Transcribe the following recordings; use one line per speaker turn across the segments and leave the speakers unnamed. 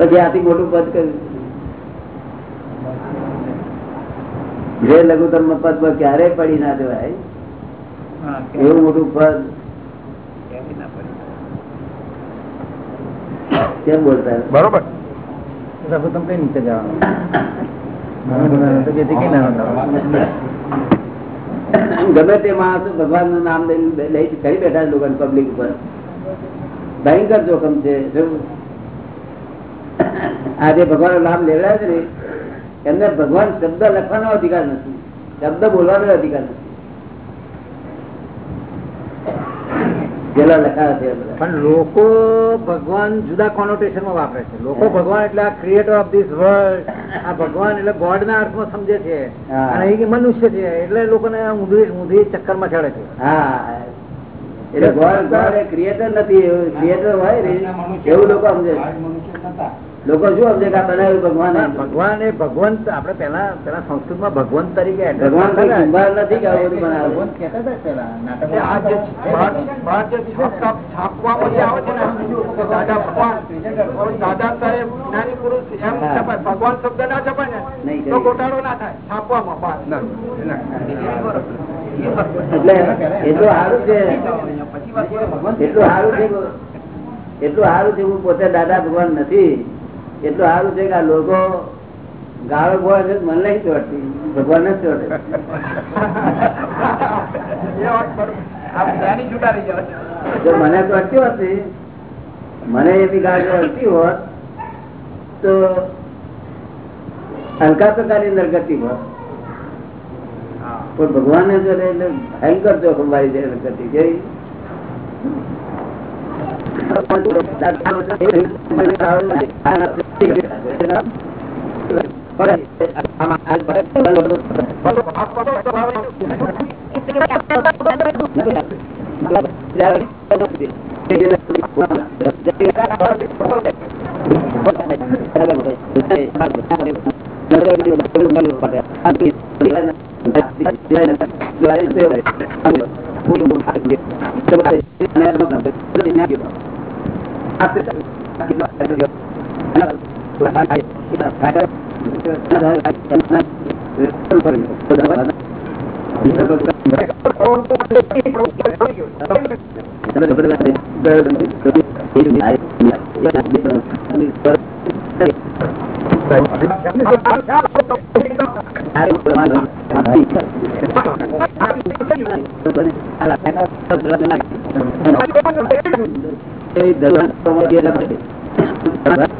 પછી આથી મોટું પદ કર્યું જે લઘુત્તમ પદ પર ક્યારે પડી ના દેવાય એવું મોટું પદ કેમ બોલતા
બરોબર
લઘુત્તમ કઈ નીચે જવાનું
ગમે તે માણસ ભગવાનનું નામ લઈ લઈ કરી બેઠા લોકો પબ્લિક ઉપર ભયંકર જોખમ છે જો આ જે ભગવાન લાભ નામ લેવડાવે છે ને એમને ભગવાન શબ્દ લખવાનો અધિકાર નથી. શબ્દ બોલવાનો અધિકાર નથી.
પણ લોકો ભગવાન જુદા કોનોટેશનમાં વાપરે છે. લોકો ભગવાન એટલે આ ક્રિએટર ઓફ ધીસ વર્લ્ડ આ ભગવાન એટલે ગોડ ના અર્થમાં સમજે છે. અને એ મનુષ્ય છે. એટલે લોકોને ઊંધી ઊંધી ચક્કરમાં ચડે છે.
હા. એટલે ગોડ ગોડ એ ક્રિએટર નથી. ક્રિએટર હોય એવું લોકો સમજે છે. લોકો શું સમજે કે બનાવ્યું ભગવાન?
ભગવાન એ ભગવંત આપડે પેલા પેલા સંસ્કૃતમાં ભગવંત તરીકે
ભગવાન
હતા.
કુંભાર નથી આવે
છે ને દાદા ભગવાન. સાહેબ જ્ઞાની પુરુષ એમ છપાય. ભગવાન શબ્દ ના છપાય ને તો ગોટાળો ના થાય. છાપવામાં
એટલે એટલું સારું છે. એટલું સારું છે એટલું સારું છે હું પોતે દાદા ભગવાન નથી. એટલું સારું છે કે આ લોકો ગાળો ગોળ છે મન નહીં ચોટતી. ભગવાન જ ચોટે જો મને ચોટતી હતી મને એવી ગાળો હલતી હોત તો હલકા પ્રકારની અંદર ગતિ હોત. પણ ભગવાનને ચોટે એટલે ભયંકર જો વાળી જાય ગતિ જઈ Thank. Gracias. દરવાજા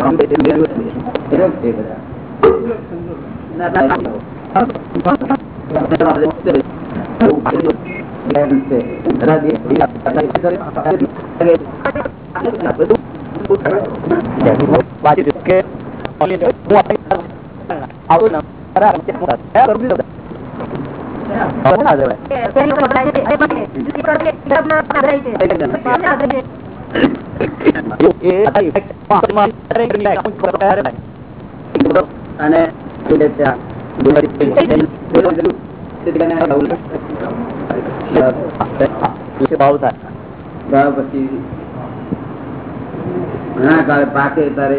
બધા
વાંચી કે હું આવું ના બરાબર છે. કરું દીધું. હવે ના જવાય. એ પાંચમાં
અને શું છે આ?
ભાવ થાય
ભાવ પછી ઘણા કાળે પાકે તારે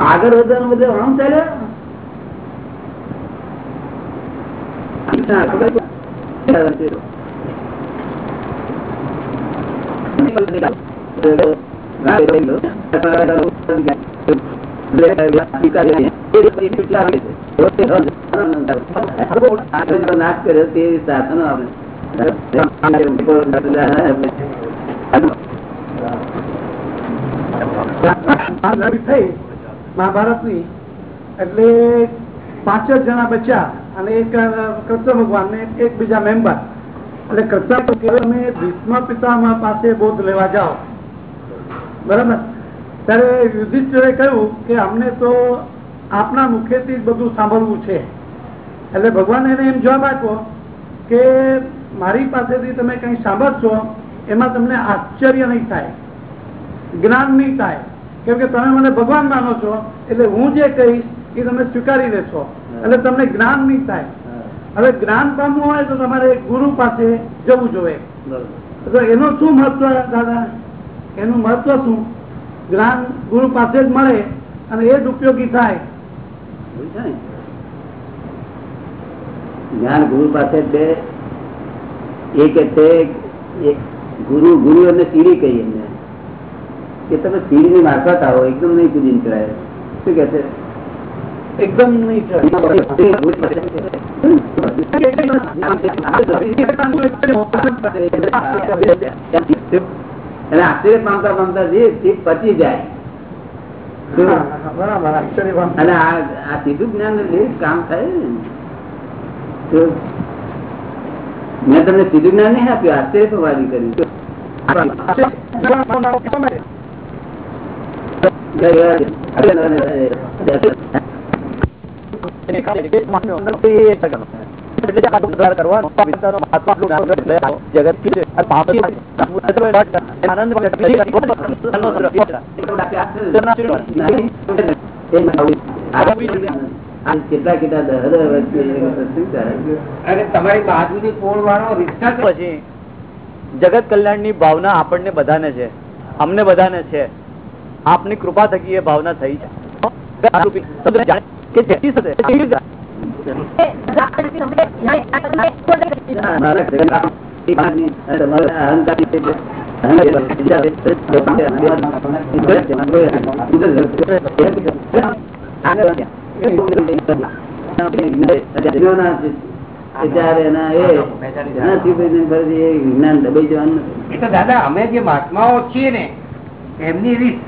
આગળ વધવાનું બધું આમ ચાલે? નાશ કર્યો તે સાધનો
થઈ. મહાભારતની. એટલે પાંચ જ જણા બચ્યા અને એક કૃષ્ણ ભગવાન ને એક બીજા મેમ્બર એટલે કૃષ્ણ કે તમે ભીષ્મ પિતામહ પાસે બોધ લેવા જાઓ. બરાબર? ત્યારે યુધિષ્ઠિરે કહ્યું કે અમને તો આપના મુખેથી બધું સાંભળવું છે. એટલે ભગવાન એને એમ જવાબ આપ્યો કે મારી પાસેથી તમે કંઈ સાંભળશો, એમાં તમને આશ્ચર્ય નહીં થાય, જ્ઞાન નહીં થાય. કેમ કે તમે મને ભગવાન માનો છો એટલે હું જે કહીશ એ તમે સ્વીકારી લેશો એટલે તમને જ્ઞાન નહીં થાય. હવે જ્ઞાન પામવું હોય તો તમારે ગુરુ પાસે જવું જોઈએ. તો એનું શું મહત્વ દાદા? એનું મહત્વ શું? જ્ઞાન ગુરુ પાસે જ મળે અને એ જ ઉપયોગી થાય.
જ્ઞાન ગુરુ પાસે બે. એ કે છે ગુરુ ગુરુ અને સીડી કહી એમને. કે તમે સીડી ની મારફત આવો એકદમ નહીં કુદીને ચડાય શું કે છે
એકદમ નહીં
અને આશ્ચર્ય પામતા પામતા જે પચી જાય. અને આ સીધું જ્ઞાન કામ થાય મેં તમને સીધું જ્ઞાન નહીં આપ્યું આશ્ચર્ય પવાડી કર્યું કેટલા કેટલા દહર વચ્ચે શું કરે?
અને તમારી બાજુની પોળ વાળો રિક્ષા
પછી જગત કલ્યાણની ભાવના આપણને બધાને છે. અમને બધાને છે. આપની કૃપા થકી એ ભાવના થઈ છે
દાદા અમે જે મહાત્માઓ છીએ ને એમની રીત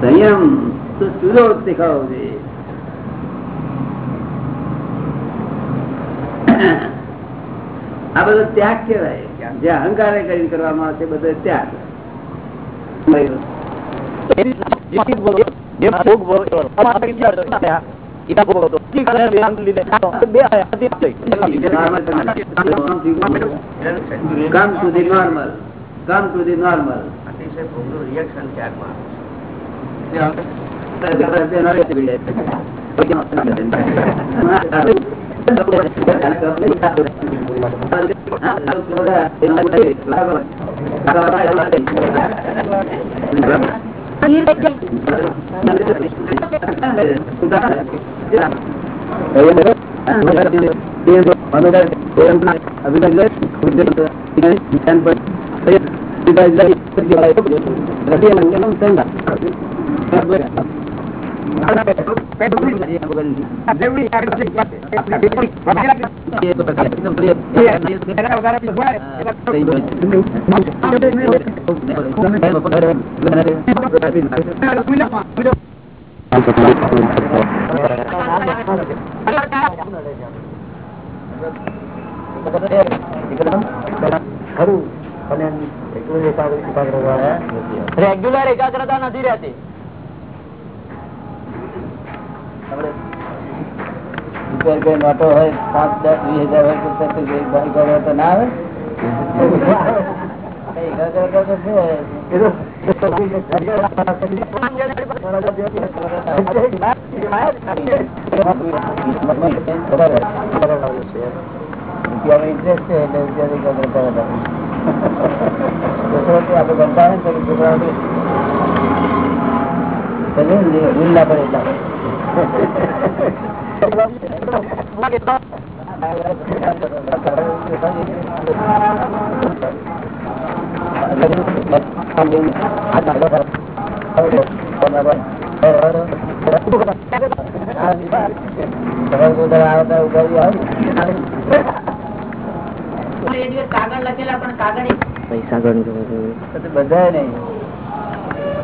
સંયમ
તો સુરો શીખવવો આ બધો ત્યાગ કેવાય જે અહંકારે કરીને કરવામાં આવશે? બધો ત્યાગ. કમ ટુ ધી નોર્મલ કામ ટુ નોર્મલ
ભોગનું રિએક્શન ત્યાગમાં અભિપ્રાય
રેગ્યુલર એકાગ્રતા નથી રહેતી.
નોટો હોય, પાંચ, દસ, વીસ હજાર હોય તો પછી કરો તો ના આવે. ઇન્ટરેસ્ટ છે એટલે વધારે આપણે ગમતા હોય ને ને ભૂલ ના પડે એટલા.
કાગળ લખેલા પણ કાગળ
બધા નહીં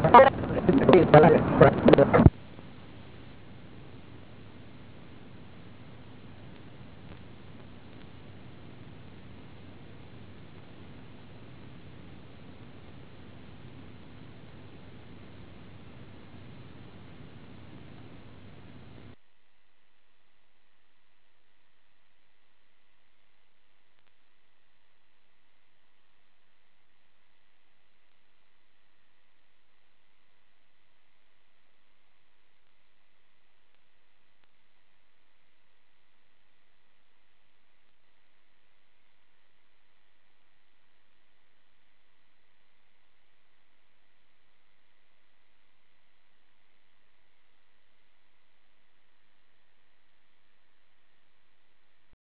બરાબર